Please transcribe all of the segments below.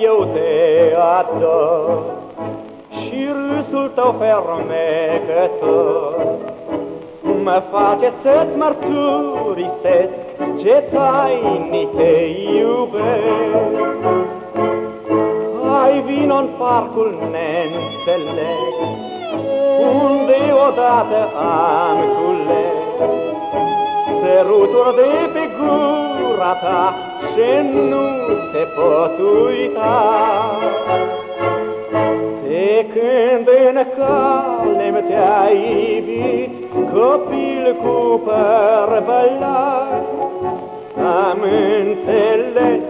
eu te ador. Și râsul tău fermecător. Mă face să-ți mărturisesc Ce tainic te iubesc. Hai vino în parcul neînțeles Unde odată am cules Săruturi de pe gura ta Ce nu te pot uita. De când în cale te-ai iubit Copil cu păr bălat Am înțeles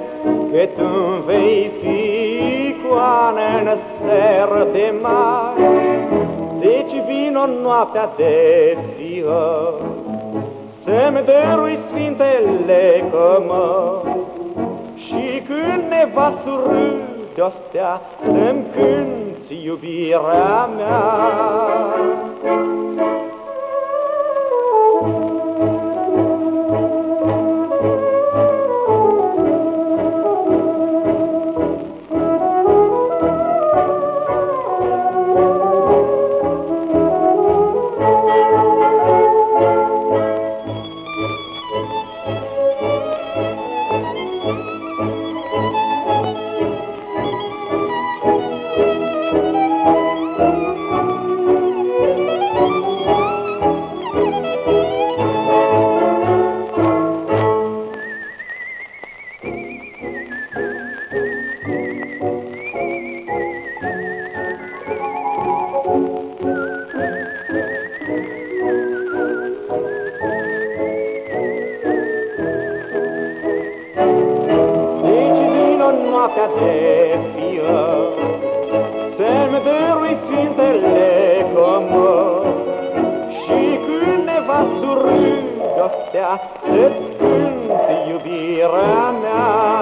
că tu vei fi coană în ser de mare Deci vino noaptea de ziua Să-mi dărui sfintele comă Și când ne va surâde o stea Să-mi cânti iubirea mea noaptea de fiă, Să-mi dărui sfintele comor, Și când ne va surând o stea, Să-ți cânt iubirea mea.